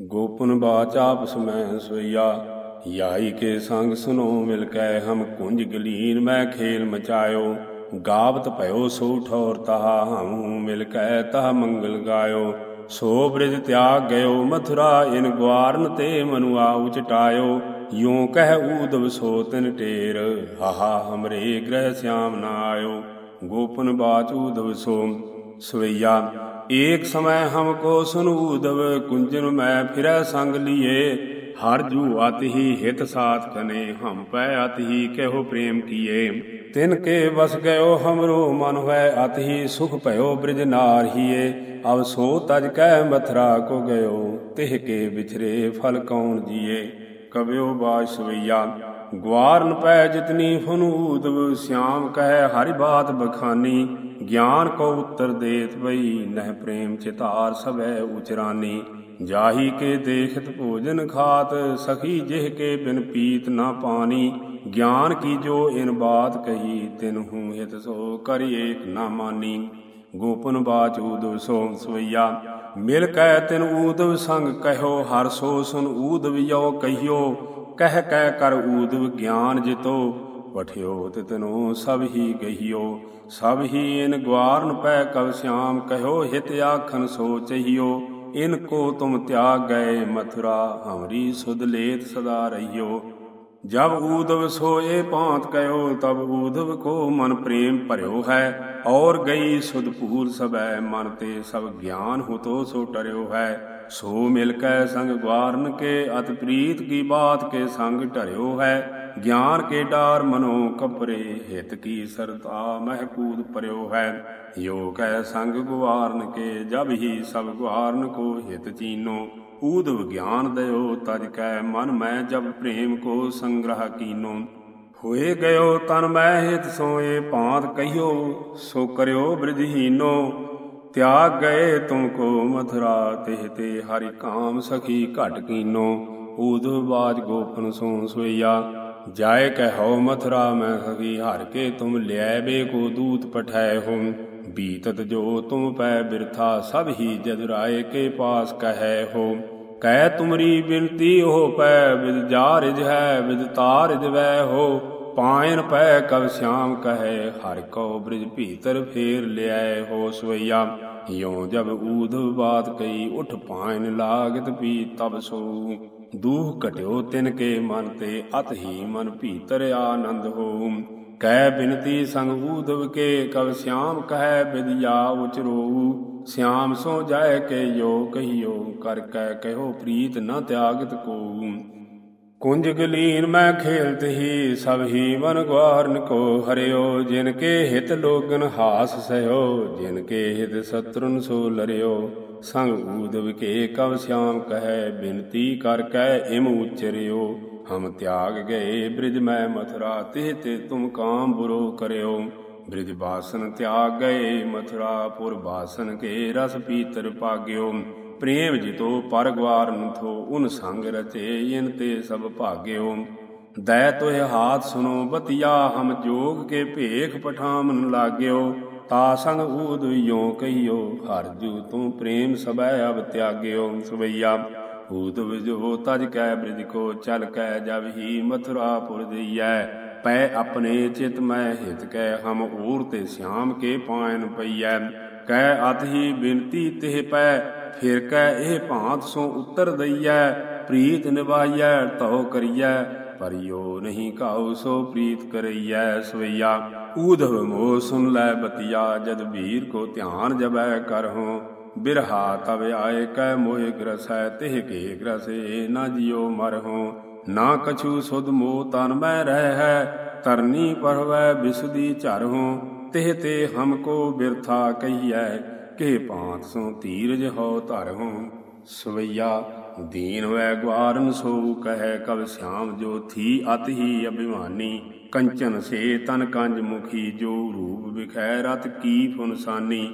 ਗੋਪਨ ਬਾਚ ਆਪਸ ਮੈਂ ਸੋਈਆ, ਯਾਈ ਕੇ ਸੰਗ ਸੁਨੋ ਮਿਲ ਕੈ ਹਮ ਕੁੰਜ ਗਲੀਨ ਮੈਂ ਖੇਲ ਮਚਾਇਓ, ਗਾਵਤ ਭਇਓ ਸੋ ਠੌਰ ਤਹਾ ਹਮ ਮਿਲ ਕੈ ਤਹ ਮੰਗਲ ਗਾਇਓ, ਸੋ ਬ੍ਰਿਜ ਤਿਆਗ ਗਇਓ, ਮਥੁਰਾ ਇਨ ਗਵਾਰਨ ਤੇ ਮਨੁਆ ਉਚਟਾਇਓ, ਯੋਂ ਕਹਿ ਊਦਵ ਸੋ ਤਿਨ ਟੇਰ ਹਾਹਾ ਹਮਰੇ ਗ੍ਰਹਿ ਸਿਆਮ ਨਾ ਆਇਓ, ਗੋਪਨ ਬਾਚ ਊਦਵ ਸੋ ਸਵਈਆ ਏਕ ਸਮੈ ਹਮਕੋ ਸੁਨੂ ਊਦਵ ਕੁੰਜਨ ਮੈਂ ਫਿਰੈ ਸੰਗ ਲੀਏ। ਹਰ ਜੂ ਅਤ ਹੀ ਹਿਤ ਸਾਥ ਕਨੇ, ਹਮ ਪੈ ਅਤ ਹੀ ਕਹਿਓ ਪ੍ਰੇਮ ਕੀਏ। ਤਿਨ ਕੇ ਵਸ ਗਇਓ ਹਮਰੋ ਮਨ ਹੋਇ, ਅਤ ਸੁਖ ਭਇਓ ਬ੍ਰਿਜ ਨਾਰ ਅਬ ਸੋ ਤਜ ਕਹਿ ਮਥਰਾ ਕੋ ਗਇਓ, ਤਿਹ ਕੇ ਵਿਛਰੇ ਫਲ ਕੌਣ ਜੀਏ। ਕਬਿਓ ਬਾਜ ਗਵਾਰਨ ਪੈ ਜਿਤਨੀ ਫਨੂ ਸਿਆਮ ਕਹਿ ਹਰਿ ਬਾਤ ਬਖਾਨੀ। ਗਿਆਨ ਕੋ ਉੱਤਰ ਦੇਤ ਬਈ, ਨਹਿ ਪ੍ਰੇਮ ਚਿਤਾਰ ਸਭੈ ਉਚਰਾਨੀ। ਜਾਹੀ ਕੇ ਦੇਖਤ ਭੋਜਨ ਖਾਤ, ਸਖੀ ਜਿਹ ਕੇ ਬਿਨ ਪੀਤ ਨਾ ਪਾਣੀ ਗਿਆਨ ਕੀ ਜੋ ਇਨ ਬਾਤ ਕਹੀ ਤਿਨਹੂ ਹਿਤ ਸੋ ਕਰ ਏਕ ਨਾ ਮਾਨੀ। ਗੋਪਨ ਬਾਚ ਊਦਵ ਸੋ ਸਵਈਆ, ਮਿਲ ਕੈ ਤਿਨ ਊਦਵ ਸੰਗ ਕਹਿਓ, ਹਰ ਸੋ ਸੁਨ ਊਦਵ ਯੋ ਕਹੀਓ। ਕਹਿ ਕਹਿ ਕਰ ਊਦਵ ਗਿਆਨ ਜਿਤੋ ਪਠਿਓ ਤਿਤਨੋ ਸਭ ਹੀ ਗਹੀਓ, ਸਭ ਹੀ ਇਨ ਗਵਾਰਨ ਪੈ ਕਵ ਸਿਆਮ ਕਹਿਓ, ਹਿਤ ਆਖਨ ਸੋ ਚਹੀਓ ਇਨ ਕੋ ਤੁਮ ਤਿਆਗ ਗਏ ਮਥੁਰਾ, ਹਮਰੀ ਸੁਧ ਲੇਤ ਸਦਾ ਰਹੀਓ। ਜਬ ਊਧਵ ਸੋਏ ਭਾਂਤ ਕਯੋ ਤਬ ਊਦਵ ਕੋ ਮਨ ਪ੍ਰੇਮ ਭਰਿਓ ਹੈ, ਔਰ ਗਈ ਸੁਧ ਪੂਰ ਸਬੈ ਮਨ ਤੇ ਸਭ ਗਿਆਨ ਹੁਤੋ ਸੋ ਟਰਿਓ ਹੈ। ਸੋ ਮਿਲ ਕੈ ਸੰਗ ਗਵਾਰਨ ਕੇ, ਅਤ ਪ੍ਰੀਤ ਕੀ ਬਾਤ ਕੇ ਸੰਗ ਟਰਿਓ ਹੈ। ਗਿਆਨ ਕੇ ਡਾਰ ਮਨੋ ਕਪਰੇ, ਹਿਤ ਕੀ ਸਰਤਾ ਮਹਿਕੂਦ ਪਰਿਓ ਹੈ। ਯੋ ਕੈ ਸੰਗ ਗਵਾਰਨ ਕੇ, ਜਬ ਹੀ ਸਭ ਗਵਾਰਨ ਕੋ ਹਿਤ ਚੀਨੋ। ਊਦਵ ਗਿਆਨ ਦਇਓ ਤਜ ਕੈ ਮਨ ਮੈਂ ਜਬ ਪ੍ਰੇਮ ਕੋ ਸੰਗ੍ਰਹ ਕੀਨੋ। ਹੋਏ ਗਇਓ ਤਨ ਮੈਂ ਹਿਤ ਸੋਏ, ਭਾਂਤ ਕਹੀਓ ਸੋ ਕਰਿਓ ਬ੍ਰਿਧਹੀਨੋ ਤਿਆਗ ਗਏ ਤੁਮ ਕੋ ਮਥੁਰਾ, ਤਿਹ ਤੇ ਹਰਿ ਕਾਮ ਸਖੀ ਘਟ ਕੀਨੋ। ਊਦਵ ਬਾਜ ਗੋਪਨ ਸੋ ਸੋਇਆ ਜਾਏ ਕਹੋ ਮਥੁਰਾ, ਮੈਂ ਸਖੀ ਹਰ ਕੇ ਤੁਮ ਲਿਆਏ ਬੇ ਕੋ ਦੂਤ ਪਠਾਏ ਹੋ। ਬੀਤਤ ਜੋ ਤੁਮ ਪੈ ਬਿਰਥਾ, ਸਭ ਹੀ ਜਜਰਾਏ ਕੇ ਪਾਸ ਕਹੈ ਹੋ। ਕਹਿ ਤੁਮਰੀ ਬਿਨਤੀ ਹੋ ਪੈ ਵਿਦ ਜਾਰਿਜ ਹੈ ਵਿਦ ਤਾਰਿਜ ਵੈ ਹੋ। ਪਾਇਨ ਪੈ ਕਵ ਸਿਆਮ ਕਹੈ, ਹਰ ਕੋ ਬ੍ਰਿਜ ਭੀਤਰ ਫੇਰ ਲਿਆਏ ਹੋ ਸਵਈਆ। ਯੋ ਜਬ ਊਧਵ ਬਾਤ ਕਈ ਉਠ ਪਾਇਨ ਲਾਗਤ ਪੀ ਤਬ ਸੋ। ਦੂਹ ਘਟਿਓ ਤਿਨ ਕੇ ਮਨ ਤੇ ਅਤ ਹੀ ਮਨ ਭੀਤਰ ਆਨੰਦ ਹੋ। ਕਹਿ ਬਿਨਤੀ ਸੰਗ ਊਧਵ ਕੇ ਕਵ ਸਿਆਮ ਕਹਿ ਬਿਦਿਆ ਉਚਰੋ ਸਿਆਮ ਸੋ ਜਾਏ ਕੇ ਜੋ ਕਹੀਓ ਕਰ ਕਹਿ ਕਹਿਓ ਪ੍ਰੀਤ ਨ ਤਿਆਗਤ ਕੋ। ਕੁੰਜ ਗਲੀਨ ਮੈਂ ਖੇਲਤ ਹੀ, ਸਭ ਹੀ ਮਨ ਗਵਾਰਨ ਕੋ ਹਰਿਓ, ਜਿਨ ਕੇ ਹਿਤ ਲੋਗਨ ਹਾਸ ਸਹਿਓ, ਜਿਨ ਕੇ ਹਿਤ ਸਤਰਨ ਸੋ ਲਰਿਓ। ਸੰਗ ਊਦਵ ਕੇ ਕਵ ਸਿਆਮ ਕਹੈ, ਬਿਨਤੀ ਕਰ ਕਹਿ ਇਮ ਉਚਰਿਓ। ਹਮ ਤਿਆਗ ਗਏ ਬ੍ਰਿਜ ਮੈਂ ਮਥੁਰਾ, ਤਿਹ ਤੇ ਤੁਮ ਕਾਮ ਬੁਰੋ ਕਰਿਓ। ਬ੍ਰਿਜ ਬਾਸਨ ਤਿਆਗ ਗਏ ਮਥੁਰਾ, ਪੁਰ ਬਾਸਨ ਕੇ ਰਸ ਪੀਤਰ ਪਾਗਿਓ। ਪ੍ਰੇਮ ਜਿਤੋ ਪਰ ਗਵਾਰਨ ਥੋ ਉਨ ਸੰਗ ਰਚੇ, ਇਨ ਤੇ ਸਭ ਭਾਗਿਓ। ਦੈ ਤੋਹਿ ਹਾਥ ਸੁਨੋ ਬਤਿਆ ਹਮ ਜੋਗ ਕੇ ਭੇਖ ਪਠਾਮਨ ਲਾਗਿਓ। ਤਾ ਸੰਗ ਊਦ ਯੋ ਕਹੀਓ ਹਰ ਜੂ ਤੂੰ ਪ੍ਰੇਮ ਸਬੈ ਅਬ ਤਿਆਗਿਓ। ਸਵਈਆ, ਊਦ ਵਿਜੋ ਤਜ ਕੈ, ਬ੍ਰਿਜ ਕੋ ਚਲ ਕੈ, ਜਬ ਹੀ ਮਥੁਰਾਪੁਰ ਦਈਐ ਪੈ ਆਪਣੇ ਚਿਤ ਮੈਂ ਹਿਤ ਕੈ, ਹਮ ਊਰ ਤੇ ਸਿਆਮ ਕੇ ਪਾਇਨ ਪਈਐ। ਕਹਿ ਅਤ ਹੀ ਬਿਨਤੀ ਤਿਹ ਪੈ ਫਿਰ ਕੈ ਇਹ ਭਾਂਤ ਸੋ ਉਤਰ ਦਈਐ, ਪ੍ਰੀਤ ਨਿਭਾਈਐ ਤਉ ਕਰੀਐ, ਪਰਿਓ ਨਹੀਂ ਕਾਉ ਸੋ ਪ੍ਰੀਤ ਕਰਈਐ ਸਵਈਆ। ਊਧਵ ਮੋ ਸੁਨ ਲੈ ਬਤਿਆ, ਜਦ ਵੀਰ ਕੋ ਧਿਆਨ ਜਬੈ ਕਰਹੁ। ਬਿਰਹਾ ਤਬ ਆਏ ਕੈ ਮੋਹਿ ਗ੍ਰਸੈ, ਤਿਹ ਕੇ ਗ੍ਰਸੇ ਨਾ ਜਿਉ ਮਰਹੁ। ਨਾ ਕਛੂ ਸੁਧ ਮੋ ਤਨ ਮੈਂ ਰਹਿ ਹੈ ਤਰਨੀ ਪਰਵੈ ਬਿਸਦੀ ਝਰਹੁ। ਤਿਹ ਤੇ ਹਮ ਕੋ ਬਿਰਥਾ ਕਹੀਐ ਕੇ ਭਾਂਤ ਸੋ ਧੀਰਜ ਹੋ ਧਰਹੁ ਸਵਈਆ ਦੀਨ ਵੈ ਗਵਾਰਨ ਸੋ ਕਹੈ ਕਬ ਸਿਆਮ ਜੋ ਥੀ ਅਤ ਹੀ ਅਭਿਮਾਨੀ, ਕੰਚਨ ਸੇ ਤਨ ਕੰਜ ਮੁਖੀ ਜੋ ਰੂਪ ਵਿਖੈ ਰਤ ਕੀ ਫੁਨਸਾਨੀ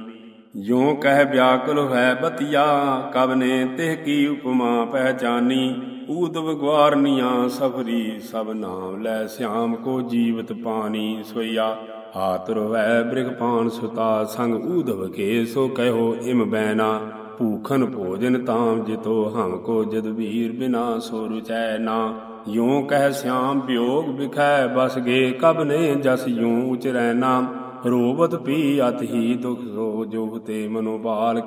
ਜੋ ਕਹਿ ਵਿਆਕੁਲ ਹੈ ਬਤਿਆ ਕਬ ਨੇ ਤਿਹ ਕੀ ਉਪਮਾ ਪਹਿਚਾਨੀ। ਊਦਵ ਗਵਾਰਨੀਆਂ ਸਫਰੀ ਸਭ ਨਾਮ ਲੈ ਸਿਆਮ ਕੋ ਜੀਵਤ ਪਾਣੀ ਸੋਈਆ ਆਤੁਰ ਵੈ ਬ੍ਰਿਗ ਪਾਨ ਸੁਤਾ, ਸੰਗ ਊਦਵ ਕੇ ਸੋ ਕਹਿਓ ਇਮ ਬੈਨਾ। ਭੂਖਨ ਭੋਜਨ ਤਾਮ ਜਿਤੋ, ਹਮ ਕੋ ਜਦ ਵੀਰ ਬਿਨਾ ਸੋ ਰੁਚੈ ਨਾ। ਯੂੰ ਕਹਿ ਸਿਆਮ ਵਿਯੋਗ ਵਿਖੈ, ਬਸ ਗੇ ਕਬ ਨੇ ਜਸ ਯੂੰ ਉਚਰੈ ਨਾ ਰੋਬਤ ਪੀ ਅਤ ਹੀ ਦੁਖ ਸੋ ਜੋ ਤੇ ਮਨੋ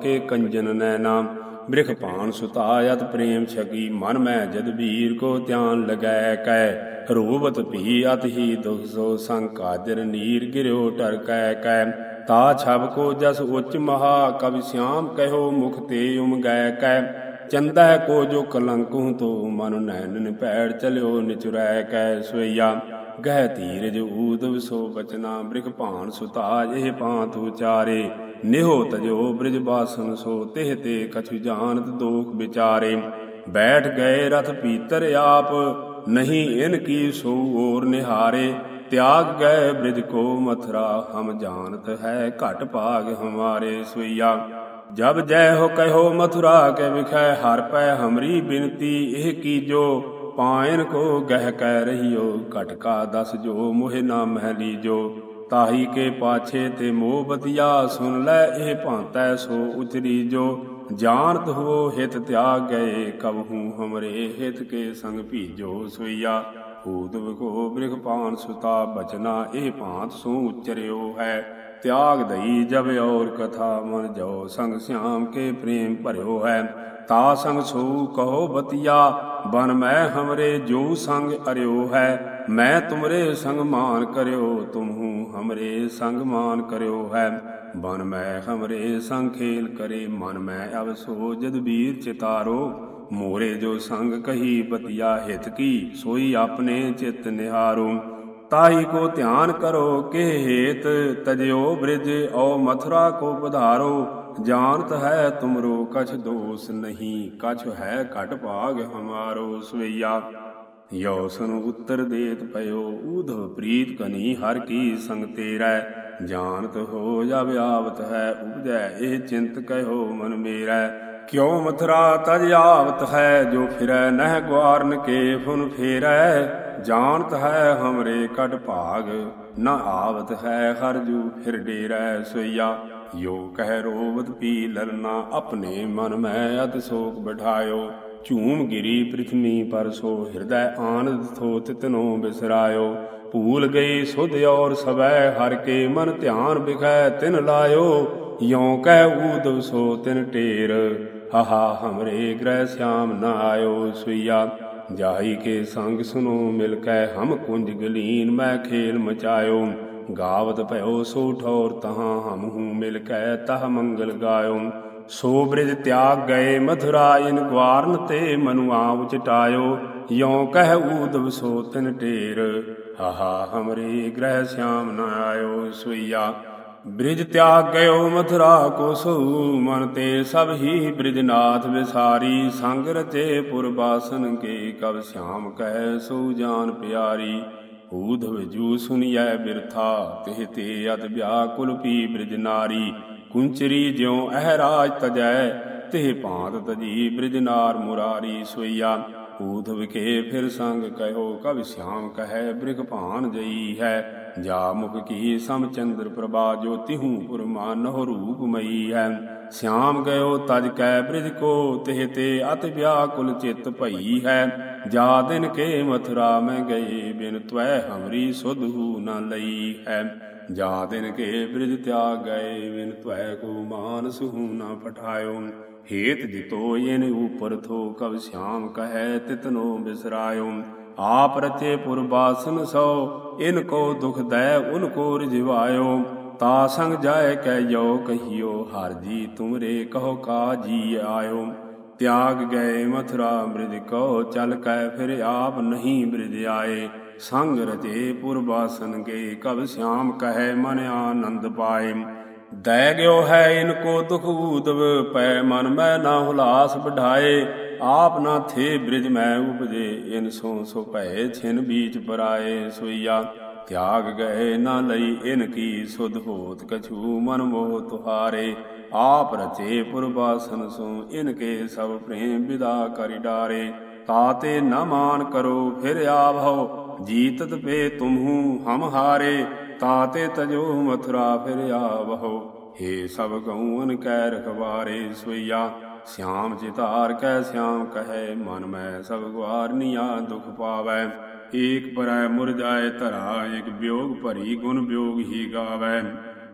ਕੇ ਕੰਜਨ ਨੈਨਾ। ਬ੍ਰਿਖ ਭਾਨ ਸੁਤਾਇਤ ਪ੍ਰੇਮ ਛਗੀ ਮਨ ਮੈਂ ਜਦ ਵੀਰ ਕੋ ਧਿਆਨ ਲਗੈ ਕੈ। ਰੋਬਤ ਭੀ ਅਤ ਹੀ ਦੁਖ ਸੋ ਸੰਕਾਜਰ ਨੀਰ ਗਿਰਿਓ ਟਰ ਕੈ ਕੈ। ਤਾ ਛਬ ਕੋ ਜਸ ਉੱਚ ਮਹਾ ਕਵਿ ਸਿਆਮ ਕਹਿਓ ਮੁਖ ਤੇ ਉਮ ਗੈ ਕੈ। ਚੰਦਾ ਕੋ ਜੋ ਕਲੰਕੂ ਤੋ ਮਨ ਨੈਣ ਭੈੜ ਚਲਿਓ ਨਿਚੁਰੈ ਕੈ ਸੋਈਆ ਗਹਿ ਧੀਰਜ ਊਦਵ ਸੋ ਬਚਨਾ, ਬ੍ਰਿਖ ਭਾਨ ਸੁਤਾਜ, ਇਹ ਪਾਂਤ ਉਚਾਰੇ। ਨਿਹੋ ਤਜੋ ਬ੍ਰਿਜ ਬਾਸਨ ਸੋ, ਤਿਹ ਤੇ ਕਛੁ ਜਾਣਤ ਦੋਖ ਵਿਚਾਰੇ। ਬੈਠ ਗਏ ਰਥ ਪੀਤਰ ਆਪ, ਨਹੀਂ ਇਨ ਕੀ ਸੋ ਔਰ ਨਿਹਾਰੇ। ਤਿਆਗ ਗਏ ਬ੍ਰਿਜ ਕੋ ਮਥਰਾ, ਹਮ ਜਾਣਤ ਹੈ ਘਟ ਭਾਗ ਹਮਾਰੇ ਸੋਈਆ ਜਬ ਜੈ ਹੋ ਕਹਿਓ ਮਥੁਰਾ ਕੇ ਵਿਖੈ ਹਰ ਪੈ ਹਮਰੀ ਬਿਨਤੀ, ਇਹ ਕੀਜੋ ਪਾਇਨ ਕੋ ਗਹਿ ਕਹਿ ਰਹੀਓ ਘਟਕਾ ਦਸ ਜੋ, ਮੋਹਿ ਨਾ ਮਹਿਲੀ ਜੋ ਤਾਹੀ ਕੇ ਪਾਛੇ ਤੇ ਮੋਹ ਬਤਿਆ, ਸੁਨ ਲੈ ਇਹ ਭਾਂਤੈ ਸੋ ਉਚਰੀ ਜੋ ਜਾਣਤ ਹੋ ਹਿਤ ਤਿਆਗ ਗਏ ਕਬਹੂ ਹਮਰੇ, ਹਿਤ ਕੇ ਸੰਗ ਭੀਜੋ ਸੋਈਆ। ਊਦਵ ਕੋ ਬ੍ਰਿਖ ਪਾਨ ਸੁਤਾ ਬਚਨਾ, ਇਹ ਭਾਂਤ ਸੋ ਉਚਰਿਓ ਹੈ। ਤਿਆਗ ਦਈ ਜਬ ਔਰ ਕਥਾ ਮਨ ਜੋ, ਸੰਗ ਸਿਆਮ ਕੇ ਪ੍ਰੇਮ ਭਰਿਓ ਹੈ। ਤਾ ਸੰਗ ਸੋ ਕਹੋ ਬਤੀਆ, ਬਨ ਮੈਂ ਹਮਰੇ ਜੋ ਸੰਗ ਅਰਿਓ ਹੈ। ਮੈਂ ਤੁਮਰੇ ਸੰਗ ਮਾਨ ਕਰਿਓ, ਤੁਮਹੂ ਹਮਰੇ ਸੰਗ ਮਾਨ ਕਰਿਓ ਹੈ। ਬਨ ਮੈਂ ਹਮਰੇ ਸੰਗ ਖੇਲ ਕਰੇ, ਮਨ ਮੈਂ ਅਵਸੋ ਸੋ ਜਦ ਵੀਰ ਚਿਤਾਰੋ। ਮੋਰੇ ਜੋ ਸੰਗ ਕਹੀ ਬਤਿਆ ਹਿਤ ਕੀ, ਸੋਈ ਆਪਣੇ ਚਿਤ ਨਿਹਾਰੋ। ਤਾਹੀ ਕੋ ਧਿਆਨ ਕਰੋ ਕਿ ਹੇਤ, ਤਜਿਓ ਬ੍ਰਿਜ ਔ ਮਥੁਰਾ ਕੋ ਪਧਾਰੋ। ਜਾਣਤ ਹੈ ਤੁਮਰੋ ਕਛ ਦੋਸ ਨਹੀਂ, ਕਛ ਹੈ ਘਟ ਭਾਗ ਹਮਾਰੋ ਸਵਈਆ। ਯੋ ਸਨ ਉੱਤਰ ਦੇਤ ਪਇਓ ਊਧਵ ਪ੍ਰੀਤ ਕਨੀ ਹਰ ਕੀ ਸੰਗ ਤੇਰਾ ਜਾਣਤ ਹੋ ਜਬ ਆਵਤ ਹੈ, ਉਪਜੈ ਇਹ ਚਿੰਤ ਕਹਿਓ ਮਨ ਮੇਰਾ। ਕਿਉ ਮਥੁਰਾ ਤਜ ਆਵਤ ਹੈ, ਜੋ ਫਿਰੈ ਨਹਿ ਗਵਾਰਨ ਕੇ ਫੁਨ ਫੇਰੈ। ਜਾਣਤ ਹੈ ਹਮਰੇ ਕਟ ਭਾਗ, ਨ ਆਵਤ ਹੈ ਹਰ ਜੂ, ਫਿਰ ਡੇਰੈ ਸੋਈਆ। ਯੋ ਕਹਿ ਰੋਵਤ ਪੀ ਲਲਨਾ ਆਪਣੇ ਮਨ ਮੈਂ ਅਤ ਸੋਕ ਬਿਠਾਇਓ। ਝੂਮ ਗਿਰੀ ਪ੍ਰਿਥਵੀ ਪਰ ਸੋ ਹਿਰਦੈ ਆਨੰਦ ਥੋ ਤਿਤਨੋ ਬਿਸਰਾਇਓ। ਭੂਲ ਗਈ ਸੁਧ ਔਰ ਸਵੈ, ਹਰ ਕੇ ਮਨ ਧਿਆਨ ਬਿਖੈ ਤਿਨ ਲਾਇਓ। ਯੋਂ ਕਹਿ ਊਦਵ ਸੋ ਤਿਨ ਢੇਰ ਹਹਾ ਹਮਰੇ ਗ੍ਰਹਿ ਸਿਆਮ ਨ ਆਇਓ ਸੁਈਆ ਜਾਈ ਕੇ ਸੰਗ ਸੁਨੋ ਮਿਲ ਕੈ ਹਮ ਕੁੰਜ ਗਲੀਨ ਮੈਂ ਖੇਲ ਮਚਾਇਓ। ਗਾਵਤ ਭਇਓ ਸੋ ਠੌਰ ਤਹਾਂ ਹਮ ਹੂ ਮਿਲ ਕੈ ਤਹ ਮੰਗਲ ਗਾਇਓ। ਸੋ ਬ੍ਰਿਜ ਤਿਆਗ ਗਏ ਮਥੁਰਾ ਇਨ ਗਵਾਰਨ ਤੇ ਮਨੁਆ ਉਚਟਾਇਓ ਯੋਂ ਕਹਿ ਊਦਵ ਸੋ ਤਿਨ ਢੇਰ। ਹਾਹਾ ਹਮਰੇ ਗ੍ਰਹਿ ਸਿਆਮ ਨ ਆਇਓ ਸੁਈਆ ਬ੍ਰਿਜ ਤਿਆਗ ਗਇਓ ਮਥੁਰਾ ਕੋ ਸੋ ਮਨ ਤੇ ਸਭ ਹੀ ਬ੍ਰਿਜਨਾਥ ਵਿਸਾਰੀ, ਸੰਗ ਰਚੇ ਪੁਰਬਾਸਨ ਕੇ, ਕਬ ਸ਼ਾਮ ਕਹਿ ਸੋ ਜਾਨ ਪਿਆਰੀ। ਊਧਵ ਜੂ ਸੁਨਿਐ ਬਿਰਥਾ, ਤਿਹ ਤੇ ਅਤ ਵਿਆਕੁਲ ਪੀ ਬ੍ਰਿਜ ਨਾਰੀ। ਕੁੰਚਰੀ ਜਿਉ ਅਹ ਤਜੈ, ਤਿਹ ਭਾਂਤ ਤਜੀ ਬ੍ਰਿਜ ਨਾਰ ਮੁਰਾਰੀ ਸੋਈਆ। ਊਧਵ ਕੇ ਫਿਰ ਸੰਗ ਕਹਿਓ, ਕਬ ਸ਼ਾਮ ਕਹੈ ਬ੍ਰਿਗ ਭਾਨ ਜਈ ਹੈ। ਜਾ ਮੁਖ ਕੀ ਸਮ ਚੰਦਰ ਪ੍ਰਭਾ ਜੋ ਤਿਹੂ ਪੁਰਮਾਨਹੁ ਰੂਪ ਹੈ। ਸਿਆਮ ਗਇਓ ਤਜ ਕੈ ਬ੍ਰਿਜ ਕੋ ਤਿਹ ਤੇ ਅਤ ਵਿਆਕੁਲ ਚਿਤ ਭਈ ਹੈ। ਜਾ ਦਿਨ ਕੇ ਮਥੁਰਾ ਮੈਂ ਗਏ ਬਿਨ ਤਵੈ ਹਮਰੀ ਸੁਧ ਹੂ ਨ ਲਈ ਹੈ। ਜਾ ਦਿਨ ਕੇ ਬ੍ਰਿਜ ਤਿਆਗ ਗਏ ਬਿਨ ਤਵੈ ਕੋ ਮਾਨਸ ਹੂ ਨ ਪਠਾਇਓ। ਹੇਤ ਜਿਤੋ ਇਨ ਉਪਰ ਥੋ ਕਬ ਸ਼ਿਆਮ ਕਹੈ ਤਿਤਨੋ ਬਿਸਰਾਇਓ। ਆਪ ਰਚੇ ਪੁਰਬਾਸਨ ਸੋ, ਇਨ ਕੋ ਦੁਖ ਦੈ, ਉਨ ਕੋ ਰਿਜਵਾਇਓ ਤਾ ਸੰਗ ਜਾਏ ਕੈ ਜੋ ਕਹੀਓ, ਹਰ ਜੀ ਤੁਮਰੇ ਕਹੋ ਕਾ ਜੀ ਆਇਓ। ਤਿਆਗ ਗਏ ਮਥੁਰਾ ਬ੍ਰਿਜ ਕੋ, ਚਲ ਕੈ ਫਿਰ ਆਪ ਨਹੀਂ ਬ੍ਰਿਜ ਆਏ। ਸੰਗ ਰਚੇ ਪੁਰਬਾਸਨ ਕੇ ਕਬ ਸ਼ਿਆਮ ਕਹੈ ਮਨ ਆਨੰਦ ਪਾਏ। ਦੈ ਗਿਓ ਹੈ ਇਨ ਕੋ ਦੁਖ ਊਦਵ ਪੈ ਮਨ ਮੈਂ ਨਾ ਹੁਲਾਸ ਬਢਾਏ ਆਪ ਨਾ ਥੇ ਬ੍ਰਿਜ ਮੈਂ ਉਪਜੇ, ਇਨ ਸੋ ਸੋ ਭੈ ਛਿਨ ਬੀਚ ਪਰਾਏ ਸੋਈਆ। ਤਿਆਗ ਗਏ ਨਾ ਲਈ ਇਨ ਕੀ ਸੁਧ ਹੋਤ, ਕਛੂ ਮਨ ਮੋਹ ਤੁਹਾਰੇ। ਆਪ ਰਚੇ ਪੁਰਬਾਸਨ ਸੋ, ਇਨ ਕੇ ਸਭ ਪ੍ਰੇਮ ਵਿਦਾ ਕਰਿ ਡਾਰੇ। ਤਾਤੇ ਨ ਮਾਨ ਕਰੋ, ਫਿਰ ਆਵਹੁ ਜੀਤਤ ਪੇ ਤੁਮਹੂ ਹਮ ਹਾਰੇ। ਤਾਤੇ ਤਜੋ ਮਥੁਰਾ, ਫਿਰ ਆਵਹੁ ਏ ਸਭ ਗਉਨ ਕੈ ਰਖਵਾਰੇ ਸੋਈਆ। ਸਿਆਮ ਚਿਤਾਰ ਕੈ, ਸਿਆਮ ਕਹੈ, ਮਨ ਮੈਂ ਸਭ ਗਵਾਰਨੀਆ ਦੁਖ ਪਾਵੈ। ਏਕ ਪਰੈ ਮੁਰਜਾਏ ਧਰਾ ਇਕ ਬਿਯੋਗ ਭਰੀ ਗੁਣ ਬਿਯੋਗ ਹੀ ਗਾਵੈ।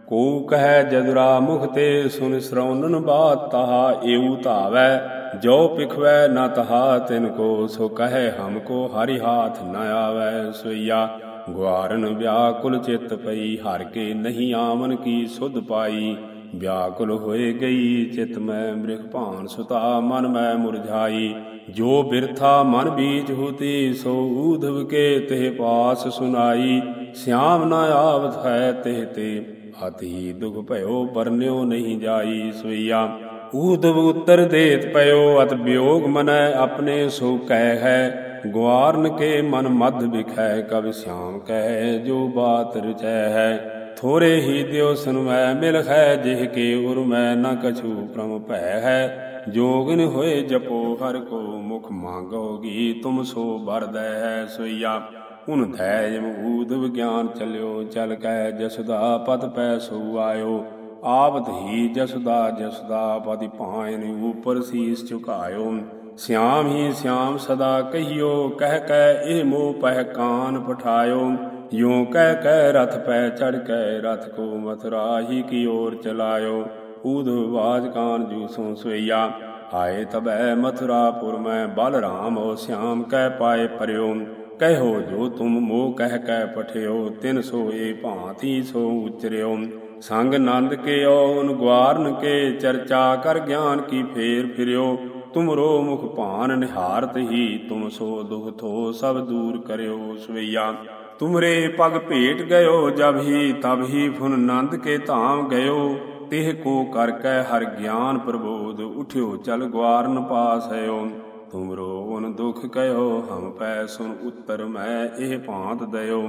ਕੋ ਕਹੈ ਜਦੁਰਾ ਮੁਖ ਤੇ, ਸੁਨ ਸ਼ਰਵਨਨ ਬਾਤ ਤਹਾ ਏਉ ਧਾਵੈ। ਜੋ ਪਿਖਵੈ ਨ ਤਹਾ, ਤਿਨ ਕੋ ਸੋ ਕਹੈ, ਹਮ ਕੋ ਹਰਿ ਹਾਥ ਨ ਆਵੈ। ਸੋਈਆ ਗਵਾਰਨ ਵਿਆਕੁਲ ਚਿਤ ਪਈ, ਹਰ ਕੇ ਨਹੀਂ ਆਮਨ ਕੀ ਸੁਧ ਪਾਈ। ਵਿਆਕੁਲ ਹੋਏ ਗਈ ਚਿਤ ਮੈਂ ਮ੍ਰਿਖ ਭਾਨ ਸੁਤਾ, ਮਨ ਮੈਂ ਮੁਰਝਾਈ। ਜੋ ਬਿਰਥਾ ਮਨ ਬੀਜ ਹੋਤੀ, ਸੋ ਊਧਵ ਕੇ ਤੇ ਪਾਸ ਸੁਨਾਈ। ਸਿਆਮ ਨਾ ਆਵਤ ਹੈ ਤੇ ਤੇ, ਅਤੀ ਦੁਖ ਭਇਓ ਬਰਨਿਓ ਨਹੀਂ ਜਾਈ ਸੋਈਆ ਊਧਵ ਉਤਰ ਦੇਤ ਪਇਓ, ਅਤ ਵਿਯੋਗ ਮਨੈ ਆਪਣੇ ਸੋ ਕਹਿ ਹੈ। ਗਵਾਰਨ ਕੇ ਮਨ ਮਦ ਵਿਖੈ ਕਬ ਸਿਆਮ ਕਹਿ ਜੋ ਬਾਤ ਰਚੈ ਹੈ। ਥੋਰੇ ਹੀ ਦਿਓ ਸੁਨਵੈ ਮਿਲ ਹੈ ਜਿਹ ਕੇ ਮੈਂ ਨ ਕਛੂ ਪ੍ਰਮ ਭੈ ਹੈ। ਜੋਗਨ ਹੋਏ ਜਪੋ ਹਰ ਕੋ ਮੁਖ ਮੰਗੋਗੀ ਤੁਮ ਸੋ ਬਰਦੈ ਹੈ ਸੋਈਆ। ਉਨ ਧੈ ਜਮ ਵਿਗਿਆਨ ਚਲਿਓ, ਚਲ ਕੈ ਜਸਦਾ ਪਤ ਪੈ ਸੋ ਆਇਓ। ਆਵਤ ਹੀ ਜਸਦਾ ਜਸਦਾ ਪਤਿ ਭਾਇਨ ਉਪਰ ਸੀਸ ਝੁਕਾਇਓ। ਸਿਆਮ ਹੀ ਸਿਆਮ ਸਦਾ ਕਹੀਓ, ਕਹਿ ਕੈ ਇਹ ਮੋਹ ਪਹਿ ਕਾਨ ਪਠਾਇਓ। ਯੋ ਕਹਿ ਕਹਿ ਰਥ ਪੈ ਚੜ ਕੈ ਰਥ ਕੋ ਮਥੁਰਾ ਹੀ ਕੀ ਓਰ ਚਲਾਇਓ, ਊਧ ਬਾਜ ਕਾਨ ਜੂ ਸੋ ਸੋਈਆ। ਆਏ ਤਬੈ ਮਥੁਰਾਪੁਰ ਮੈਂ ਬਲ ਰਾਮ ਓ ਸਿਆਮ ਕਹਿ ਪਾਏ ਪਰਿਓ। ਕਹਿਓ ਜੋ ਤੁਮ ਮੋਹ ਕਹਿ ਕੈ ਪਠਿਓ, ਤਿਨ ਸੋ ਏ ਭਾਂਤੀ ਸੋ ਉਚਰਿਓ। ਸੰਗ ਨੰਦ ਕੇ ਓਨ ਗਵਾਰਨ ਕੇ ਚਰਚਾ ਕਰ ਗਿਆਨ ਕੀ ਫੇਰ ਫਿਰਿਓ। ਤੁਮਰੋ ਮੁਖ ਭਾਨ ਨਿਹਾਰਤ ਹੀ, ਤੁਮ ਸੋ ਦੁਖ ਥੋ ਸਭ ਦੂਰ ਕਰਿਓ ਸਵਈਆ। ਤੁਮਰੇ ਪਗ ਭੇਟ ਗਇਓ, ਜਬ ਹੀ ਤਬ ਹੀ ਫੁਨ ਨੰਦ ਕੇ ਧਾਮ ਗਇਓ। ਤਿਹ ਕੋ ਕਰ ਕੈ ਹਰ ਗਿਆਨ ਪ੍ਰਬੋਧ, ਉਠਿਓ ਚਲ ਗਵਾਰਨ ਪਾਸ ਹਇਓ ਤੁਮਰੋ ਓਨ ਦੁਖ ਕਹਿਓ ਹਮ ਪੈ ਸੁਨ ਉਤਰ ਮੈਂ ਇਹ ਭਾਂਤ ਦਇਓ।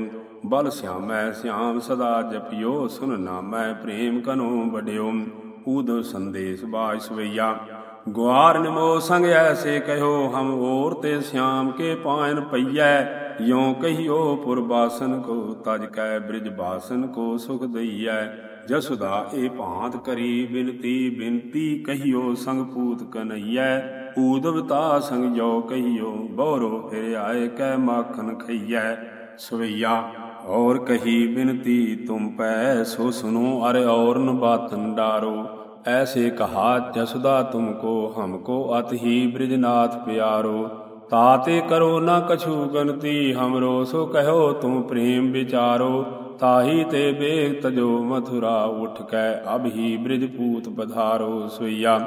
ਬਲ ਸਿਆਮੈ ਸਿਆਮ ਸਦਾ ਜਪਿਓ, ਸੁਨ ਨਾਮੈ ਪ੍ਰੇਮ ਕਨੋ ਵਡਿਓ। ਊਦ ਸੰਦੇਸ਼ ਬਾਸ਼ਵਈਆ ਗੁਆਰ ਨਿਮੋ ਸੰਗ ਐਸੇ ਕਹਿਓ ਹਮ ਔਰ ਤੇ ਸਿਆਮ ਕੇ ਪਾਇਨ ਪਈਐ। ਯੋਂ ਕਹੀਓ ਪੁਰਬਾਸਨ ਕੋ, ਤਜ ਕੈ ਬ੍ਰਿਜ ਬਾਸਨ ਕੋ ਸੁਖ ਦਈਐ। ਜਸੁਦਾ ਏ ਭਾਂਤ ਕਰੀ ਬਿਨਤੀ ਬਿਨਤੀ ਕਹੀਓ ਸੰਗ ਪੂਤ ਕਨਈਐ। ਊਦਵਤਾ ਸੰਗ ਜੋ ਕਹੀਓ, ਬੌਰੋ ਫਿਰ ਆਏ ਕੈ ਮਾਖਨ ਖਈਐ। ਸਵਈਆ, ਔਰ ਕਹੀ ਬਿਨਤੀ ਤੁਮ ਪੈ, ਸੋ ਸੁਨੋ ਅਰ ਔਰਨ ਬਾਤਨ ਡਾਰੋ। ਐਸੇ ਕਹਾ ਜਸੁਦਾ ਤੁਮ ਕੋ, ਹਮ ਕੋ ਅਤ ਹੀ ਬ੍ਰਿਜਨਾਥ ਪਿਆਰੋ। ਤਾਤੇ ਕਰੋ ਨਾ ਕਛੂ ਗਨਤੀ ਹਮਰੋ ਸੋ ਕਹਿਓ ਤੂੰ ਪ੍ਰੇਮ ਵਿਚਾਰੋ। ਤਾਹੀ ਤੇ ਬੇਗ ਤਜੋ ਮਥੁਰਾ ਉਠ ਕੈ ਅਬ ਹੀ ਬ੍ਰਿਜਪੂਤ ਪਧਾਰੋ ਸੁਈਆ।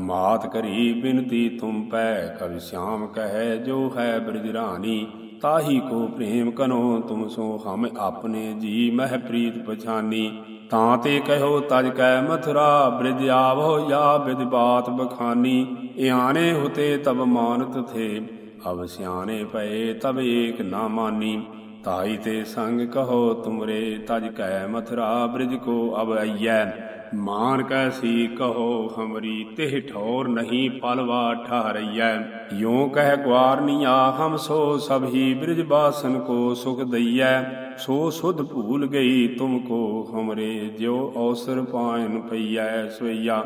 ਮਾਤ ਕਰੀ ਬਿਨਤੀ ਤੁਮ ਪੈ ਕਵਿ ਸ਼ਾਮ ਕਹੈ ਜੋ ਹੈ ਬ੍ਰਿਜ ਰਾਣੀ। ਤਾਹੀ ਕੋ ਪ੍ਰੇਮ ਕਨੋ, ਤੁਮ ਸੋ ਹਮ ਆਪਣੇ ਜੀ, ਮਹਿ ਪ੍ਰੀਤ ਪਛਾਨੀ। ਤਾਂ ਤੇ ਕਹਿਓ ਤਜ ਕੈ ਮਥੁਰਾ, ਬ੍ਰਿਜ ਆਵੋ ਯਾ ਬਿਦ ਬਾਤ ਬਖਾਨੀ। ਇਆਨੇ ਹੁਤੇ ਤਬ ਮਾਨਤ ਥੇ ਅਬ ਸਿਆਣੇ ਪਏ ਤਬ ਏਕ ਨਾ ਮਾਨੀ। ਤਾਈ ਤੇ ਸੰਗ ਕਹੋ ਤੁਮਰੇ, ਤਜ ਕੈ ਮਥੁਰਾ ਬ੍ਰਿਜ ਕੋ ਅਬ ਆਈਐ। ਮਾਨ ਕੈ ਕਹੋ ਹਮਰੀ, ਤਿਹ ਠੌਰ ਨਹੀਂ ਪਲਵਾ ਠਹਰਈਐ ਯੋਂ ਕਹਿ ਗਵਾਰਨੀਆ ਹਮ ਸੋ ਸਭ ਹੀ ਬ੍ਰਿਜ ਬਾਸਨ ਕੋ ਸੁਖ ਦਈਐ। ਸੋ ਸੁਧ ਭੂਲ ਗਈ ਤੁਮ ਕੋ ਹਮਰੇ, ਜਿਉ ਔਸਰ ਪਾਇਨ ਪਈਐ ਸਵਈਆ।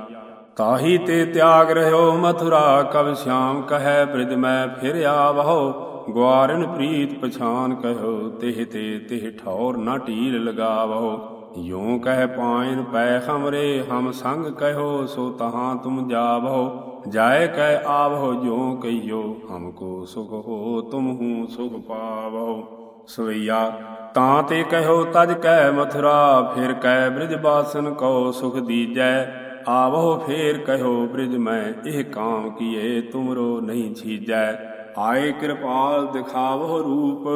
ਤਾਹੀ ਤੇ ਤਿਆਗ ਰਹਿਓ ਮਥੁਰਾ ਕਬ ਸ਼ਾਮ ਕਹੈ ਬ੍ਰਿਜ ਮੈਂ ਫਿਰ ਆਵਹੋ ਗਵਾਰਨ ਪ੍ਰੀਤ ਪਛਾਨ ਕਹਿਓ, ਤਿਹ ਤੇ ਤਿਹ ਠੌਰ ਨਾ ਢੀਲ ਲਗਾਵਹੋ। ਯੋਂ ਕਹਿ ਪਾਇਨ ਪੈ ਹਮਰੇ ਹਮ ਸੰਗ ਕਹਿਓ, ਸੋ ਤਹਾਂ ਤੁਮ ਜਾਵਹੋ। ਜਾਏ ਕਹਿ ਆਵਹੋ ਜੋ ਹਮ ਕੋ ਸੁਖ ਹੋ, ਤੁਮ ਹੂੰ ਸੁਖ ਪਾਵਹੋ। ਸਵਈਆ, ਤਾਂ ਤੇ ਕਹਿਓ, ਤਜ ਕਹਿ ਮਥੁਰਾ, ਫਿਰ ਕਹਿ ਬ੍ਰਿਜ ਬਾਸਨ ਕਉ ਸੁਖ ਦੀਜੈ। ਆਵੋ ਫੇਰ ਕਹਿਓ ਬ੍ਰਿਜ ਮੈਂ, ਇਹ ਕਾਮ ਕੀਏ, ਤੁਮਰੋ ਨਹੀਂ ਛੀਜੈ। ਆਏ ਕਿਰਪਾਲ ਦਿਖਾਵੋ ਰੂਪ,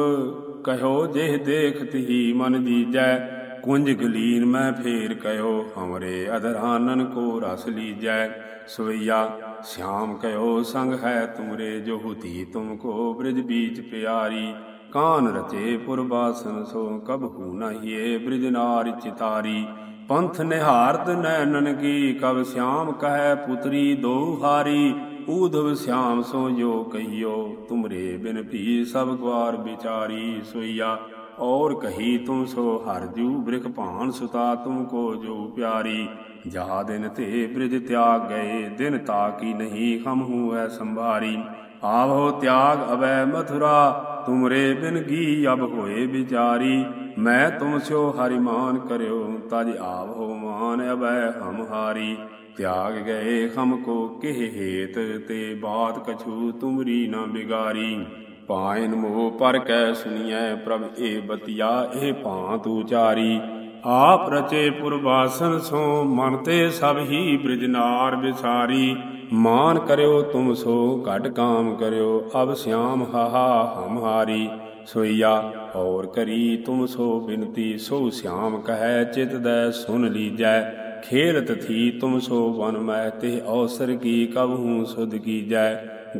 ਕਹਿਓ ਜਿਹ ਦੇਖਤ ਹੀ ਮਨ ਦੀਜੈ ਕੁੰਜ ਗਲੀਨ ਮੈਂ ਫੇਰ ਕਹਿਓ, ਹਮਰੇ ਅਧਰਾਨਨ ਕੋ ਰਸ ਲੀਜੈ। ਸਵਈਆ ਸ਼ਾਮ ਕਹਿਓ, ਸੰਗ ਹੈ ਤੁਮਰੇ ਜੋ ਹੁਤੀ ਤੁਮ ਕੋ ਬ੍ਰਿਜ ਬੀਚ ਪਿਆਰੀ। ਕਾਨ ਰਚੇ ਪੁਰਬਾਸਨ ਸੋ ਕਬਹੂ ਨਹੀਏ ਬ੍ਰਿਜ ਨਾਰ ਚਿਤਾਰੀ। ਪੰਥ ਨਿਹਾਰਤ ਨੈਣਨ ਕੀ ਕਬ ਸਿਆਮ ਕਹੈ ਪੁਤਰੀ ਦੋਹਾਰੀ ਊਧਵ ਸਿਆਮ ਸੋ ਜੋ ਕਹੀਓ, ਤੁਮਰੇ ਬਿਨ ਭੀ ਸਭ ਗਵਾਰ ਵਿਚਾਰੀ ਸੋਈਆ, ਔਰ ਕਹੀ ਤੁਮ ਸੋ ਹਰ ਜੂ ਬ੍ਰਿਖ ਭਾਨ ਸੁਤਾ ਤੁਮ ਕੋ ਜੋ ਪਿਆਰੀ, ਜਹਾ ਦਿਨ ਤੇ ਬ੍ਰਿਜ ਤਿਆਗ ਗਏ, ਦਿਨ ਤਾ ਕੀ ਨਹੀਂ ਖਮ ਹੂ ਐ ਸੰਭਾਰੀ, ਆਵੋ ਤਿਆਗ ਅਵੈ ਮਥੁਰਾ ਤੁਮਰੇ ਬਿਨ ਗੀ ਅਬ ਹੋਏ ਵਿਚਾਰੀ? ਮੈਂ ਤੁਮ ਸਿਓ ਹਰਿਮਾਨ ਕਰਿਓ, ਤਜ ਆਵ ਹੋ ਮਾਨ ਅਬੈ ਹਮ ਹਾਰੀ ਤਿਆਗ ਗਏ ਹਮ ਕੋ ਕਿਹ ਹੇਤ ਤੇ ਬਾਤ ਕਛੂ ਤੁਮਰੀ ਨਾ ਬਿਗਾਰੀ। ਪਾਇਨ ਮੋਹ ਪਰ ਕੈ ਸੁਣੀਐ ਪ੍ਰਭ ਏ ਬਤਿਆ, ਇਹ ਭਾਂਤ ਉਚਾਰੀ। ਆਪ ਰਚੇ ਪੁਰਵਾਸਨ ਸੋ ਮਨ ਤੇ ਸਭ ਹੀ ਬ੍ਰਿਜਨਾਰ ਵਿਸਾਰੀ। ਮਾਨ ਕਰਿਓ ਤੁਮ ਸੋ, ਘਟ ਕਾਮ ਕਰਿਓ, ਅਬ ਸਿਆਮ ਹਾਹਾ ਹਮਹਾਰੀ ਸੋਈਆ ਔਰ ਕਰੀ ਤੁਮ ਸੋ ਬਿਨਤੀ, ਸੋ ਸਿਆਮ ਕਹੈ ਚਿਤ ਦੈ ਸੁਨ ਲੀਜੈ। ਖੇਲਤ ਥੀ ਤੁਮ ਸੋ ਵਨ ਮੈ ਤੇ ਔਸਰ ਕੀ ਕਬਹੂ ਸੁਧ ਕੀਜੈ।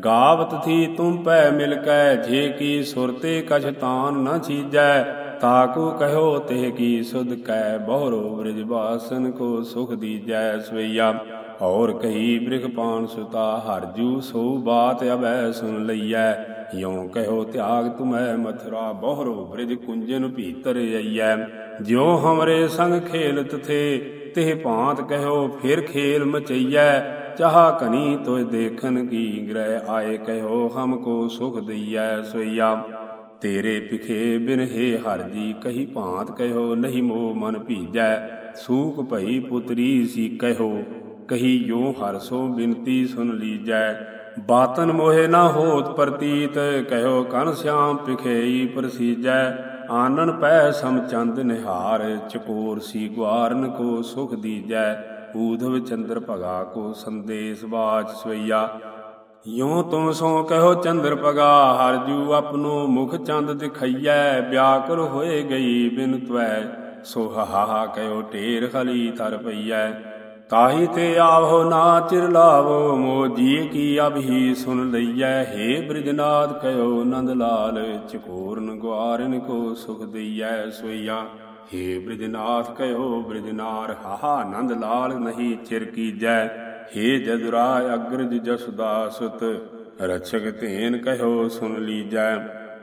ਗਾਵਤ ਥੀ ਤੁਮ ਪੈ ਮਿਲ ਕੈ ਜੇ ਕੀ ਸੁਰਤੇ ਕਛ ਤਾਨ ਨ ਛੀਜੈ। ਤਾਕੂ ਕਹਿਓ ਤਿਹ ਕੀ ਸੁਧ ਕੈ, ਬਹੁਰੋ ਬ੍ਰਿਜ ਬਾਸਨ ਕੋ ਸੁਖ ਦੀਜੈ ਸਵਈਆ। ਔਰ ਕਹੀ ਬ੍ਰਿਖ ਪਾਨ ਸੁਤਾ ਹਰਜੂ ਸੋ ਬਾਤ ਅਬੈ ਸੁਨ ਲਈਐ। ਯੋਂ ਕਹਿਓ ਤਿਆਗ ਤੁਮੈ ਮਥੁਰਾ, ਬਹੁਰੋ ਬ੍ਰਿਜ ਕੁੰਜਨ ਭੀਤਰ ਆਈਐ ਜਿਉ ਹਮਰੇ ਸੰਗ ਖੇਲਤ ਥੇ, ਤਿਹ ਭਾਂਤ ਕਹਿਓ ਫਿਰ ਖੇਲ ਮਚਈਐ। ਚਾਹ ਕਨੀ ਤੋਇ ਦੇਖਨ ਕੀ ਗ੍ਰਹਿ ਆਏ, ਕਹਿਓ ਹਮਕੋ ਸੁਖ ਦਈਐ ਸੋਈਆ ਤੇਰੇ ਪਿਖੇ ਬਿਨ ਹੈ ਹਰ ਜੀ ਕਹੀ ਭਾਂਤ ਕਹਿਓ, ਨਹੀਂ ਮੋ ਮਨ ਭੀਜੈ, ਸੂਖ ਭਈ ਪੁਤਰੀ ਸੀ ਕਹਿਓ। ਕਹੀ ਜੋ ਹਰ ਸੋ ਬਿਨਤੀ ਸੁਨ ਲੀਜੈ, ਬਾਤਨ ਮੋਹਿ ਨਾ ਹੋਤ ਪ੍ਰਤੀਤ, ਕਹਿਓ ਕਨ ਸਿਆਮ ਪਿਖੇਈ ਪ੍ਰਸੀਜੈ। ਆਨਨ ਪੈ ਸਮ ਚੰਦ ਨਿਹਾਰ, ਚਕੋਰ ਸੀ ਗਵਾਰਨ ਕੋ ਸੁਖ ਦੀਜੈ। ਊਧਵ ਚੰਦਰ ਭਗਾ ਕੋ ਸੰਦੇਸ਼ ਬਾਚ ਸਵਈਆ ਯੋ ਤੁਮ ਸੋ ਕਹੋ ਚੰਦਰ ਪਗਾ ਹਰਜੂ ਆਪਨੋ ਮੁਖ ਚੰਦ ਦਿਖਈਐ ਬਿਆਕੁਲ ਹੋਏ ਗਈ ਬਿਨ ਤਵੈ, ਸੋ ਹਾਹਾ ਕਹਿਓ ਢੇਰ ਖਲੀ ਤਰ ਪਈਐ। ਤਾਹੀ ਤੇ ਆਵੋ ਨਾ ਚਿਰ ਲਾਵੋ ਮੋ ਜੀ ਕੀ ਅਭੀ ਸੁਨ ਲਈਐ। हे ਬ੍ਰਿਜਨਾਥ ਕਹਿਓ ਨੰਦ ਲਾਲ, ਚਕੋਰਨ ਗਵਾਰਨ ਕੋ ਸੁਖ ਦਈਐ ਸੋਈਆ। हे ਬ੍ਰਿਜਨਾਥ ਕਹਿਓ ਬ੍ਰਿਜਨਾਰ ਹਾਹਾ ਨੰਦ ਲਾਲ ਨਹੀਂ ਚਿਰ ਕੀਜੈ। ਹੇ ਜਦੁਰਾਇ ਅਗਰਜ ਜਸਦਾ ਸੁਤ ਰਛਕ ਧੇਨ ਕਹਿਓ ਸੁਨ ਲੀਜੈ।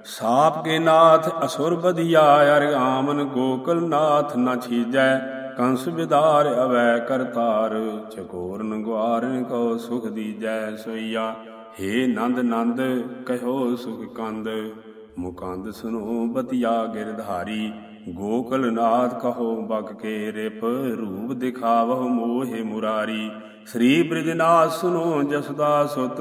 ਸਾਪ ਕੇ ਨਾਥ ਅਸੁਰ ਬਧਿਆ, ਅਰ ਆਮਨ ਗੋਕਲ ਨਾਥ ਨ ਛੀਜੈ। ਕੰਸ ਵਿਦਾਰ ਅਵੈ ਕਰਤਾਰ ਚਕੋਰਨ ਗੁਆਰਨ ਕੋ ਸੁਖ ਦੀਜੈ ਸੋਈਆ। ਹੇ ਨੰਦ ਨੰਦ, ਕਹਿਓ ਸੁਖ ਕੰਦ, ਮੁਕੰਦ ਸੁਨੋ ਬਤਿਆ ਗਿਰਧਾਰੀ ਗੋਕਲ ਨਾਥ ਕਹੋ ਬਕ ਕੇ ਰਿਪ, ਰੂਪ ਦਿਖਾਵਹੁ ਮੋਹਿ ਮੁਰਾਰੀ। ਸ੍ਰੀ ਬ੍ਰਿਜਨਾਥ ਸੁਨੋ ਜਸਦਾ ਸੁਤ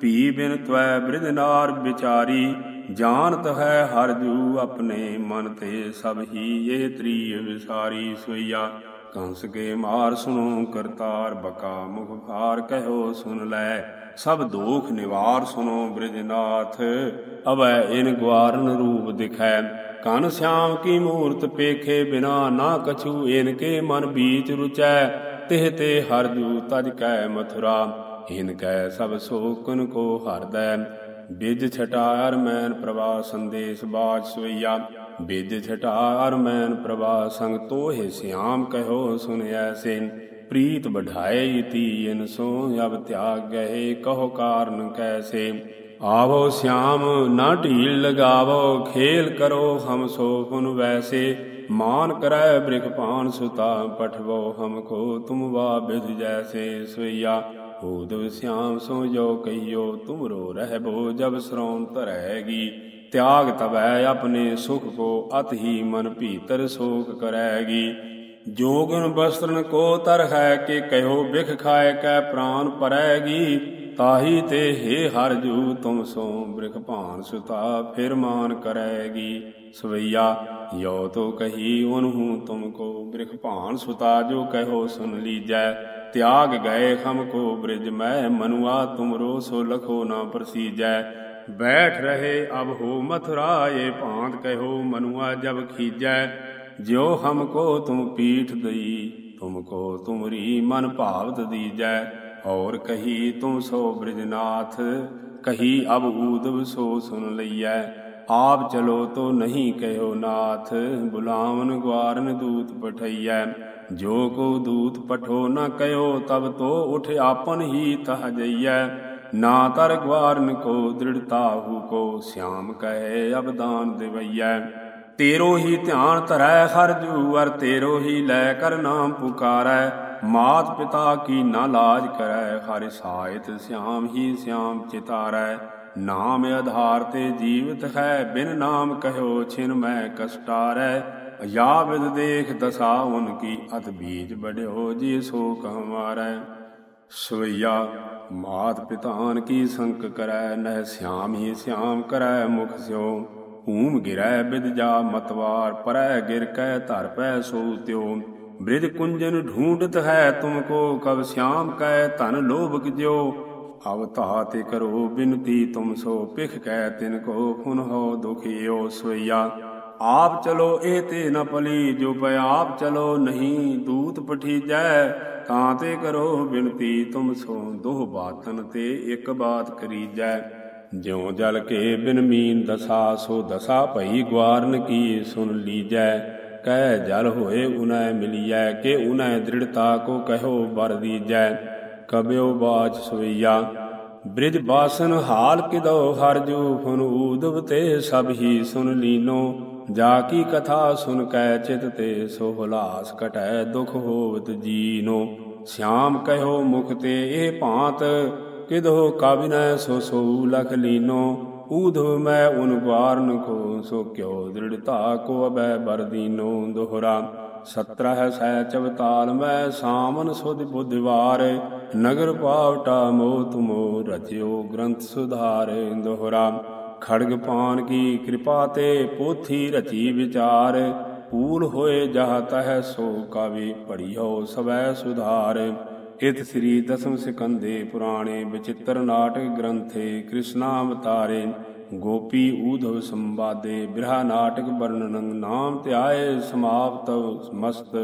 ਭੀ ਬਿਨ ਤਵੈ ਬ੍ਰਿਜਨਾਰ ਵਿਚਾਰੀ, ਜਾਣਤ ਹੈ ਹਰ ਜੂ ਆਪਣੇ ਮਨ ਤੇ ਸਭ ਹੀ ਇਹ ਤ੍ਰੀ ਵਿਸਾਰੀ ਸੋਈਆ। ਕੰਸ ਕੇ ਮਾਰ ਸੁਨੋ ਕਰਤਾਰ ਬਕਾ ਮੁਖ ਭਾਰ ਕਹਿਓ ਸੁਨ ਲੈ, ਸਭ ਦੋਖ ਨਿਵਾਰ ਸੁਨੋ ਬ੍ਰਿਜਨਾਥ, ਅਵੈ ਇਨ ਗਵਾਰਨ ਰੂਪ ਦਿਖੈ। ਕਨ ਸਿਆਮ ਕੀ ਮੂਰਤ ਪੇਖੇ ਬਿਨਾ ਨਾ ਕਛੂ, ਇਨ ਕੇ ਮਨ ਬੀਚ ਰੁਚੈ ਤਿਹ ਤੇ ਹਰ ਜੂ ਤਜ ਕੈ ਮਥੁਰਾ ਇਨ ਕੈ ਸਭ ਸੋਕਨ ਕੋ ਹਰਦੈ। ਬਿਜ ਛਟਾਰ ਮੈਨ ਪ੍ਰਵਾ ਸੰਦੇਸ਼ ਬਾਜ ਸਵਈਆ, ਬਿਜ ਛਟਾਰ ਮੈਨ ਪ੍ਰਵਾ ਸੰਗ ਤੋਹਿ ਸਿਆਮ ਕਹਿਓ ਸੁਨ ਐਸੇ। ਪ੍ਰੀਤ ਬਢਾਏ ਇਨ ਸੋ, ਅਬ ਤਿਆਗ ਗਏ ਕਹੋ ਕਾਰਨ ਕੈਸੇ। ਆਵੋ ਸਿਆਮ ਨਾ ਢੀਲ ਲਗਾਵੋ, ਖੇਲ ਕਰੋ ਹਮ ਸੋ ਪੁਨ ਵੈਸੇ। ਮਾਨ ਕਰੈ ਬ੍ਰਿਖ ਪਾਨ ਸੁਤਾ ਪਠਵੋ ਹਮਕੋ ਤੁਮ ਵਾ ਬਿਧ ਜੈਸੇ ਸਵਈਆ। ਊਦਵ ਸਿਆਮ ਸੋ ਜੋ ਕਈਓ ਤੁਮਰੋ ਰਹਿਬੋ ਜਬ ਸਰੋਂ ਧਰੈਗੀ ਤਿਆਗ ਤਵੈ ਆਪਣੇ ਸੁਖ ਕੋ ਅਤ ਹੀ ਮਨ ਭੀਤਰ ਸੋਕ ਕਰੈਗੀ ਜੋਗਨ ਬਸਤਰਨ ਕੋ ਤਰ ਹੈ ਕਿ ਕਹਿਓ ਬਿਖ ਖਾਏ ਕੈ ਪ੍ਰਾਨ ਪਰੈਗੀ ਤਾਹੀ ਤੇ ਹੇ ਹਰ ਜੂ ਤੁਮ ਸੋ ਬ੍ਰਿਖ ਭਾਨ ਸੁਤਾ, ਫਿਰ ਮਾਨ ਕਰੈਗੀ ਸਵਈਆ। ਯੋ ਤੋ ਕਹੀ ਉਨਹੂ ਤੁਮ ਕੋ ਬ੍ਰਿਖ ਭਾਨ ਸੁਤਾ, ਜੋ ਕਹਿਓ ਸੁਨ ਲੀਜੈ। ਤਿਆਗ ਗਏ ਹਮ ਕੋ ਬ੍ਰਿਜ ਮੈਂ, ਮਨੁਆ ਤੁਮਰੋ ਸੋ ਲਖੋ ਨਾ ਪ੍ਰਸੀਜੈ। ਬੈਠ ਰਹੇ ਅਬ ਹੋ ਮਥੁਰਾ ਏ ਭਾਂਤ ਕਹਿਓ ਮਨੁਆ ਜਬ ਖੀਜੈ। ਜਿਉ ਹਮਕੋ ਤੁਮ ਪੀਠ ਦਈ ਤੁਮਕੋ ਤੁਮਰੀ ਮਨ ਭਾਵਤ ਦੀਜੈ। ਔਰ ਕਹੀ ਤੂੰ ਸੋ ਬ੍ਰਿਜਨਾਥ, ਕਹੀ ਅਬ ਊਦਵ ਸੋ ਸੁਨ ਲਈਐ। ਆਪ ਚਲੋ ਤੋ ਨਹੀਂ ਕਹਿਓ ਨਾਥ, ਬੁਲਾਵਨ ਗਵਾਰਨ ਦੂਤ ਪਠਈਐ। ਜੋ ਕੋ ਦੂਤ ਪਠੋ ਨ ਕਹਿਓ, ਤਬ ਤੋ ਉਠ ਆਪਨ ਹੀ ਤਹ ਜਈਐ। ਨਾ ਤਰ ਗਵਾਰਨ ਕੋ ਦ੍ਰਿੜਤਾ ਹੂ ਕੋ, ਸਿਆਮ ਕਹੇ ਅਬਦਾਨ ਦੇਵਈਐ। ਤੇਰੋ ਹੀ ਧਿਆਨ ਧਰੈ ਹਰ ਜੂਵਰ ਤੇਰੋ ਹੀ ਲੈ ਕਰ ਨਾਮ ਪੁਕਾਰੈ। ਮਾਤ ਪਿਤਾ ਕੀ ਨਾ ਲਾਜ ਕਰੈ, ਹਰਿ ਸਾਇਤ ਸਿਆਮ ਹੀ ਸਿਆਮ ਚਿਤਾਰੈ। ਨਾਮ ਆਧਾਰ ਤੇ ਜੀਵਤ ਹੈ, ਬਿਨ ਨਾਮ ਕਹਿਓ ਛਿਨ ਮੈਂ ਕਸਟਾਰੈ। ਯਾ ਵਿਦ ਦੇਖ ਦਸਾ ਉਨ ਕੀ ਅਤ ਬੀਜ ਬੜਿਓ ਜੀ ਸੋ ਕਹਮਾਰੈ ਸਵਈਆ, ਮਾਤ ਪਿਤਾਨ ਕੀ ਸੰਕ ਕਰੈ, ਨਹਿ ਸਿਆਮ ਹੀ ਸਿਆਮ ਕਰੈ ਮੁਖ ਸਿਓ। ਹੂਮ ਗਿਰੈ ਬਿਦ ਜਾ ਮਤਵਾਰ, ਪਰੈ ਗਿਰ ਕੈ ਧਰ ਪੈ ਸੋ ਤਿਉ। ਬ੍ਰਿਜ ਕੁੰਜਨ ਢੂੰਡਤ ਹੈ ਤੁਮ ਕੋ, ਕਬ ਸਿਆਮ ਕੈ ਧਨ ਲੋਭ ਜਿਓ ਅਵਤਾ ਤੇ ਕਰੋ ਬਿਨਤੀ ਤੁਮ ਸੋ ਪਿਖ ਕੈ ਤਿਨ ਕੋ ਖੁਨ ਹੋ ਦੁਖਿਓ ਸੋਇਆ ਆਪ ਚਲੋ ਇਹ ਤੇ ਨ ਪਲੀ, ਜੋ ਪੈ ਆਪ ਚਲੋ ਨਹੀਂ ਦੂਤ ਪਠੀਜੈ। ਤਾਂ ਤੇ ਕਰੋ ਬਿਨਤੀ ਤੁਮ ਸੋ, ਦੋਹ ਬਾਤਨ ਤੇ ਇੱਕ ਬਾਤ ਕਰੀਜੈ। ਜਿਉ ਜਲ ਕੇ ਬਿਨ ਮੀਨ ਦਸਾ, ਸੋ ਦਸਾ ਭਈ ਗਵਾਰਨ ਕੀ ਸੁਨ ਲੀਜੈ? ਕਹਿ ਜਲ ਹੋਏ ਉਨੈ ਮਿਲੀਐ, ਕੇ ਉਨੈ ਦ੍ਰਿੜਤਾ ਕੋ ਕਹਿਓ ਬਰ ਦੀਜੈ? ਕਬਿਓ ਬਾਚ ਸਵਈਆ, ਬ੍ਰਿਜ ਬਾਸਨ ਹਾਲ ਕਿਦੋ ਹਰਜੂ ਫਨ ਊਦਵ ਤੇ ਸਭ ਹੀ ਸੁਨ ਲੀਨੋ। ਜਾ ਕੀ ਕਥਾ ਸੁਨ ਕੈ ਚਿਤ ਤੇ ਸੋ ਹੁਲਾਸ ਕਟੈ ਦੁਖ ਹੋਵਤ ਜੀਨੋ। ਸਿਆਮ ਕਹਿਓ ਮੁਖ ਤੇ ਇਹ ਭਾਂਤ ਕਿਦੋ ਕਾਬਿਨੈ ਸੋ ਸੋ ਲਖ ਲੀਨੋ ਊਧਵ ਮੈਂ ਉਨ ਗਵਾਰਨ ਕੋ ਸੋ ਕਿਉ ਦ੍ਰਿੜਤਾ ਕੋ ਅਬੈ ਬਰਦੀਨੋ ਦੋਹਰਾ, ਸਤਰਹ ਸੈ ਚਵਤਾਲ, ਮੈਂ ਸਾਮਨ ਸੁਧ ਬੁੱਧਵਾਰ, ਨਗਰ ਪਾਵਟਾ ਮੋ ਤੁਮੋ ਰਚਿਓ ਗ੍ਰੰਥ ਸੁਧਾਰ। ਦੋਹਰਾ, ਖੜਗ ਪਾਨ ਕੀ ਕਿਰਪਾ ਤੇ ਪੋਥੀ ਰਚੀ ਵਿਚਾਰ, ਪੂਲ ਹੋਏ ਜਹ ਤਹ ਸੋ ਕਾਵੇ ਪੜਿਓ ਸਵੈ ਸੁਧਾਰ। ਇਤ ਸ੍ਰੀ ਦਸਮ ਸਿਕੰਦੇ ਪੁਰਾਣੇ ਵਿਚਿਤ੍ਰ ਨਾਟਕ ਗ੍ਰੰਥੇ ਕ੍ਰਿਸ਼ਨਾ ਅਵਤਾਰੇ ਗੋਪੀ ਊਧਵ ਸੰਵਾਦੇ, ਬਿਰਹਾ ਨਾਟਕ ਵਰਣਨ, ਨਾਮ ਧਿਆਏ ਸਮਾਪਤ ਮਸਤ।